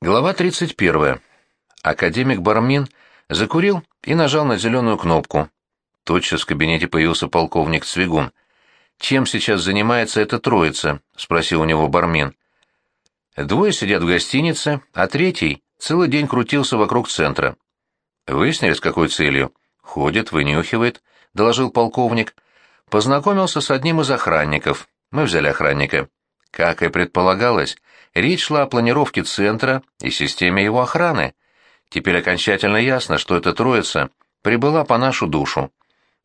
Глава 31. Академик Бармин закурил и нажал на зеленую кнопку. Тотчас в кабинете появился полковник Цвигун. «Чем сейчас занимается эта троица?» — спросил у него Бармин. Двое сидят в гостинице, а третий целый день крутился вокруг центра. «Выяснили, с какой целью?» «Ходит, вынюхивает», — доложил полковник. «Познакомился с одним из охранников. Мы взяли охранника. Как и предполагалось, речь шла о планировке центра и системе его охраны. Теперь окончательно ясно, что эта троица прибыла по нашу душу.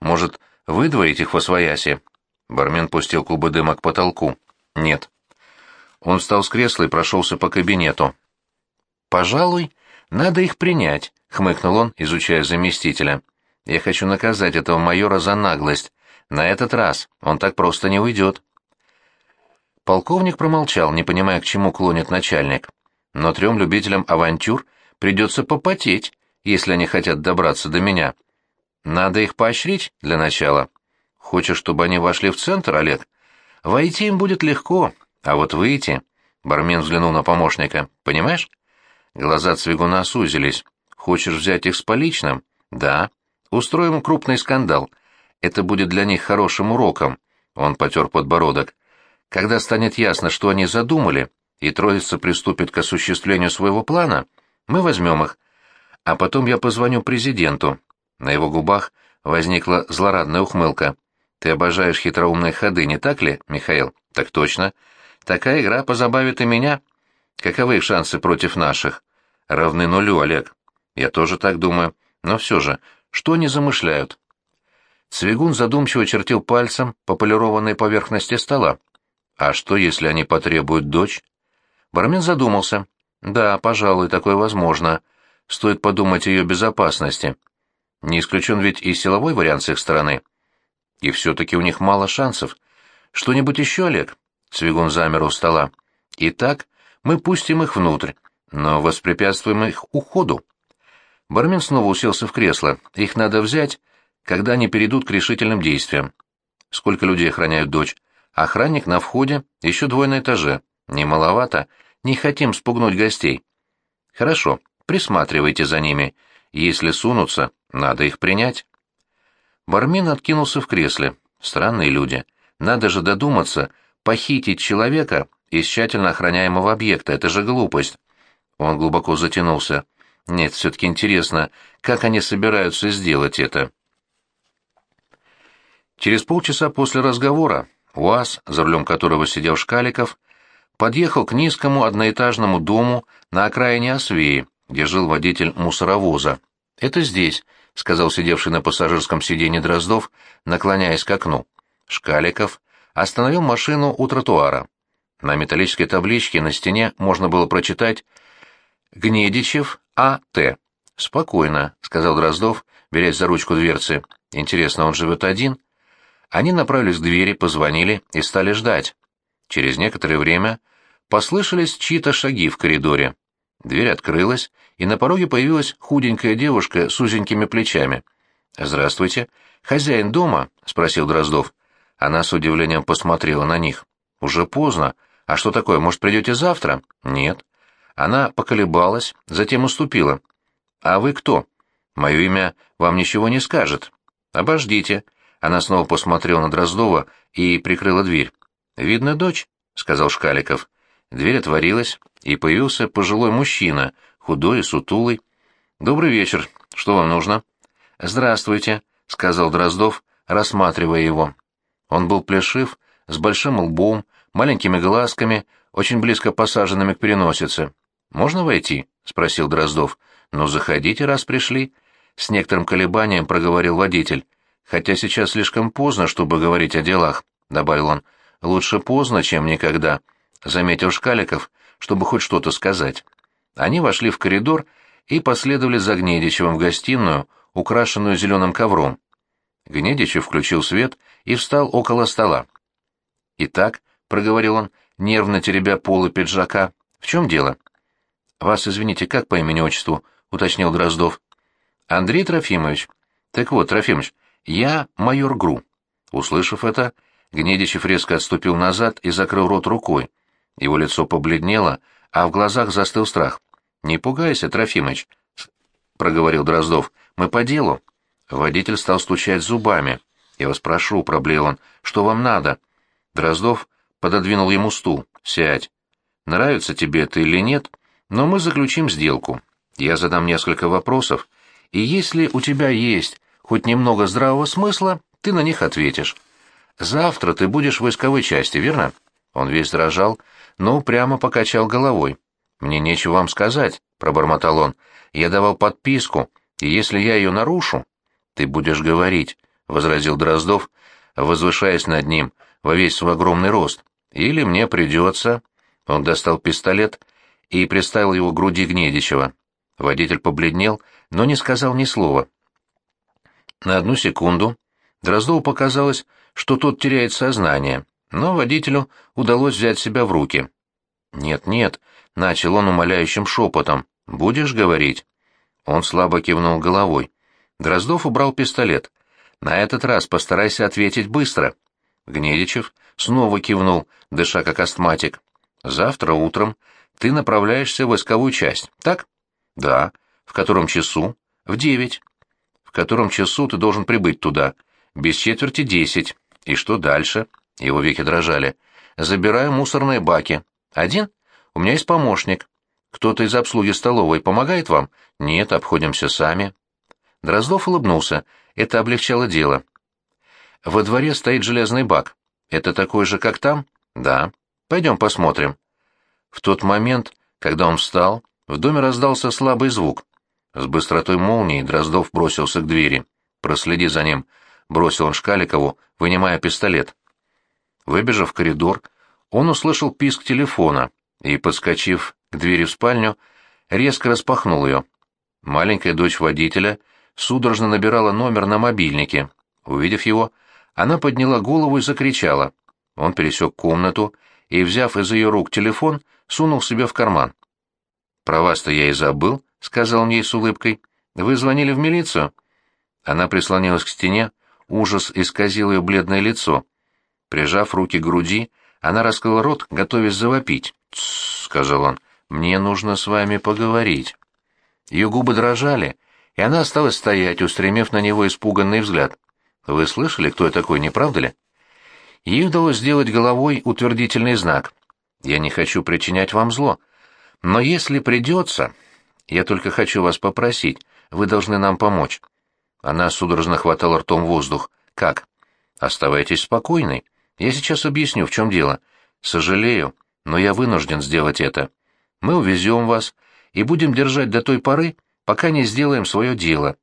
Может, выдворить их во свояси? Бармен пустил клубы дыма к потолку. Нет. Он встал с кресла и прошелся по кабинету. «Пожалуй, надо их принять», — хмыкнул он, изучая заместителя. «Я хочу наказать этого майора за наглость. На этот раз он так просто не уйдет». Полковник промолчал, не понимая, к чему клонит начальник. Но трем любителям авантюр придется попотеть, если они хотят добраться до меня. Надо их поощрить для начала. Хочешь, чтобы они вошли в центр, Олег? Войти им будет легко, а вот выйти... Бармен взглянул на помощника. Понимаешь? Глаза Цвигуна сузились. Хочешь взять их с поличным? Да. Устроим крупный скандал. Это будет для них хорошим уроком. Он потер подбородок. Когда станет ясно, что они задумали, и троица приступит к осуществлению своего плана, мы возьмем их. А потом я позвоню президенту. На его губах возникла злорадная ухмылка. Ты обожаешь хитроумные ходы, не так ли, Михаил? Так точно. Такая игра позабавит и меня. Каковы их шансы против наших? Равны нулю, Олег. Я тоже так думаю. Но все же, что они замышляют? Цвигун задумчиво чертил пальцем по полированной поверхности стола. А что, если они потребуют дочь? Бармен задумался. Да, пожалуй, такое возможно. Стоит подумать о ее безопасности. Не исключен ведь и силовой вариант с их стороны. И все-таки у них мало шансов. Что-нибудь еще, Олег? Свигун замер у стола. Итак, мы пустим их внутрь, но воспрепятствуем их уходу. Бармен снова уселся в кресло. Их надо взять, когда они перейдут к решительным действиям. Сколько людей охраняют дочь? Охранник на входе, еще двое на этаже. Не маловато, не хотим спугнуть гостей. Хорошо, присматривайте за ними. Если сунутся, надо их принять. Бармин откинулся в кресле. Странные люди. Надо же додуматься, похитить человека из тщательно охраняемого объекта. Это же глупость. Он глубоко затянулся. Нет, все-таки интересно, как они собираются сделать это. Через полчаса после разговора УАЗ, за рулем которого сидел Шкаликов, подъехал к низкому одноэтажному дому на окраине Освеи, где жил водитель мусоровоза. «Это здесь», — сказал сидевший на пассажирском сиденье Дроздов, наклоняясь к окну. Шкаликов остановил машину у тротуара. На металлической табличке на стене можно было прочитать «Гнедичев А.Т.». «Спокойно», — сказал Дроздов, берясь за ручку дверцы. «Интересно, он живет один?» Они направились к двери, позвонили и стали ждать. Через некоторое время послышались чьи-то шаги в коридоре. Дверь открылась, и на пороге появилась худенькая девушка с узенькими плечами. «Здравствуйте. Хозяин дома?» — спросил Дроздов. Она с удивлением посмотрела на них. «Уже поздно. А что такое, может, придете завтра?» «Нет». Она поколебалась, затем уступила. «А вы кто?» «Мое имя вам ничего не скажет». «Обождите», она снова посмотрела на Дроздова и прикрыла дверь. «Видно, дочь», — сказал Шкаликов. Дверь отворилась, и появился пожилой мужчина, худой и сутулый. «Добрый вечер. Что вам нужно?» «Здравствуйте», — сказал Дроздов, рассматривая его. Он был плешив, с большим лбом, маленькими глазками, очень близко посаженными к переносице. «Можно войти?» — спросил Дроздов. «Ну, заходите, раз пришли». С некоторым колебанием проговорил водитель хотя сейчас слишком поздно, чтобы говорить о делах», — добавил он. «Лучше поздно, чем никогда», — заметил Шкаликов, чтобы хоть что-то сказать. Они вошли в коридор и последовали за Гнедичевым в гостиную, украшенную зеленым ковром. Гнедичев включил свет и встал около стола. «Итак», — проговорил он, нервно теребя полы пиджака, — «в чем дело?» «Вас, извините, как по имени-отчеству?» — уточнил Дроздов. «Андрей Трофимович». «Так вот, Трофимович, «Я майор Гру». Услышав это, Гнедичев резко отступил назад и закрыл рот рукой. Его лицо побледнело, а в глазах застыл страх. «Не пугайся, Трофимыч», — проговорил Дроздов. «Мы по делу». Водитель стал стучать зубами. «Я вас прошу», — проблеял он, — «что вам надо?» Дроздов пододвинул ему стул. «Сядь. Нравится тебе это или нет, но мы заключим сделку. Я задам несколько вопросов, и если у тебя есть хоть немного здравого смысла, ты на них ответишь. Завтра ты будешь в войсковой части, верно?» Он весь дрожал, но прямо покачал головой. «Мне нечего вам сказать», — пробормотал он. «Я давал подписку, и если я ее нарушу...» «Ты будешь говорить», — возразил Дроздов, возвышаясь над ним во весь свой огромный рост. «Или мне придется...» Он достал пистолет и приставил его к груди Гнедичева. Водитель побледнел, но не сказал ни слова. На одну секунду Дроздову показалось, что тот теряет сознание, но водителю удалось взять себя в руки. «Нет-нет», — начал он умоляющим шепотом, — «будешь говорить?» Он слабо кивнул головой. Дроздов убрал пистолет. «На этот раз постарайся ответить быстро». Гнедичев снова кивнул, дыша как астматик. «Завтра утром ты направляешься в войсковую часть, так?» «Да». «В котором часу?» «В девять». «В котором часу ты должен прибыть туда?» «Без четверти десять». «И что дальше?» Его веки дрожали. «Забираю мусорные баки. Один? У меня есть помощник. Кто-то из обслуги столовой помогает вам? Нет, обходимся сами». Дроздов улыбнулся. Это облегчало дело. «Во дворе стоит железный бак. Это такой же, как там?» «Да. Пойдем посмотрим». В тот момент, когда он встал, в доме раздался слабый звук. С быстротой молнии Дроздов бросился к двери. «Проследи за ним», — бросил он Шкаликову, вынимая пистолет. Выбежав в коридор, он услышал писк телефона и, подскочив к двери в спальню, резко распахнул ее. Маленькая дочь водителя судорожно набирала номер на мобильнике. Увидев его, она подняла голову и закричала. Он пересек комнату и, взяв из ее рук телефон, сунул себе в карман. «Про вас-то я и забыл», — сказал он ей с улыбкой. «Вы звонили в милицию?» Она прислонилась к стене, ужас исказил ее бледное лицо. Прижав руки к груди, она раскрыла рот, готовясь завопить. «Тссс», — сказал он, — «мне нужно с вами поговорить». Ее губы дрожали, и она осталась стоять, устремив на него испуганный взгляд. «Вы слышали, кто я такой, не правда ли?» Ей удалось сделать головой утвердительный знак. «Я не хочу причинять вам зло. Но если придется, я только хочу вас попросить, вы должны нам помочь». Она судорожно хватала ртом воздух. «Как?» «Оставайтесь спокойной. Я сейчас объясню, в чем дело. Сожалею, но я вынужден сделать это. Мы увезем вас и будем держать до той поры, пока не сделаем свое дело.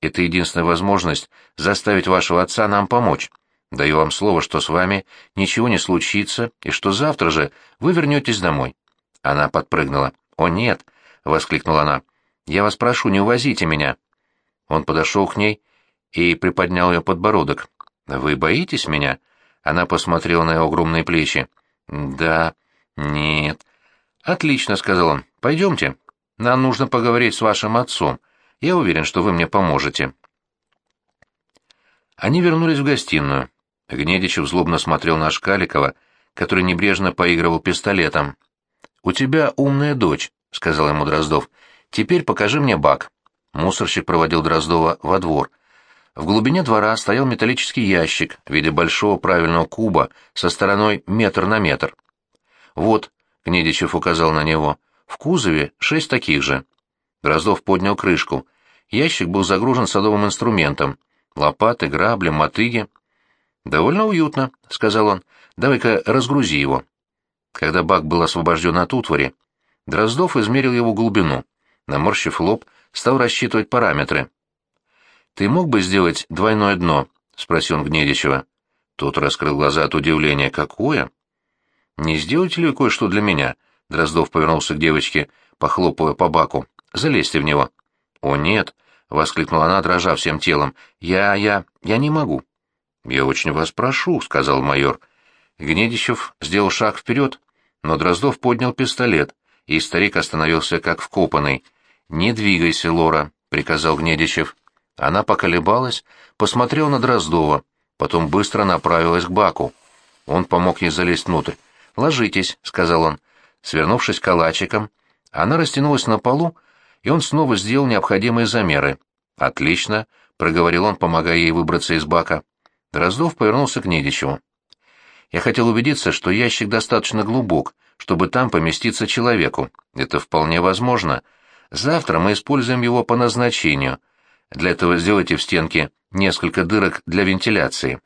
Это единственная возможность заставить вашего отца нам помочь. Даю вам слово, что с вами ничего не случится, и что завтра же вы вернетесь домой». Она подпрыгнула. «О, нет!» — воскликнула она. «Я вас прошу, не увозите меня». Он подошел к ней и приподнял ее подбородок. «Вы боитесь меня?» Она посмотрела на его огромные плечи. «Да, нет». «Отлично», — сказал он. «Пойдемте. Нам нужно поговорить с вашим отцом. Я уверен, что вы мне поможете». Они вернулись в гостиную. Гнедичев злобно смотрел на Шкаликова, который небрежно поигрывал пистолетом. «У тебя умная дочь», — сказал ему Дроздов. «Теперь покажи мне бак». Мусорщик проводил Дроздова во двор — в глубине двора стоял металлический ящик в виде большого правильного куба со стороной метр на метр. «Вот», — Гнедичев указал на него, — «в кузове шесть таких же». Дроздов поднял крышку. Ящик был загружен садовым инструментом. Лопаты, грабли, мотыги. «Довольно уютно», — сказал он. «Давай-ка разгрузи его». Когда бак был освобожден от утвари, Дроздов измерил его глубину. Наморщив лоб, стал рассчитывать параметры. «Ты мог бы сделать двойное дно?» — спросил он Гнедичева. Тот раскрыл глаза от удивления. «Какое?» «Не сделаете ли кое-что для меня?» Дроздов повернулся к девочке, похлопывая по баку. «Залезьте в него». «О, нет!» — воскликнула она, дрожа всем телом. «Я... я... я не могу». «Я очень вас прошу», — сказал майор. Гнедичев сделал шаг вперед, но Дроздов поднял пистолет, и старик остановился как вкопанный. «Не двигайся, Лора», — приказал Гнедичев. Она поколебалась, посмотрела на Дроздова, потом быстро направилась к баку. Он помог ей залезть внутрь. «Ложитесь», — сказал он. Свернувшись калачиком, Она растянулась на полу, и он снова сделал необходимые замеры. «Отлично», — проговорил он, помогая ей выбраться из бака. Дроздов повернулся к Недичеву. «Я хотел убедиться, что ящик достаточно глубок, чтобы там поместиться человеку. Это вполне возможно. Завтра мы используем его по назначению. Для этого сделайте в стенке несколько дырок для вентиляции.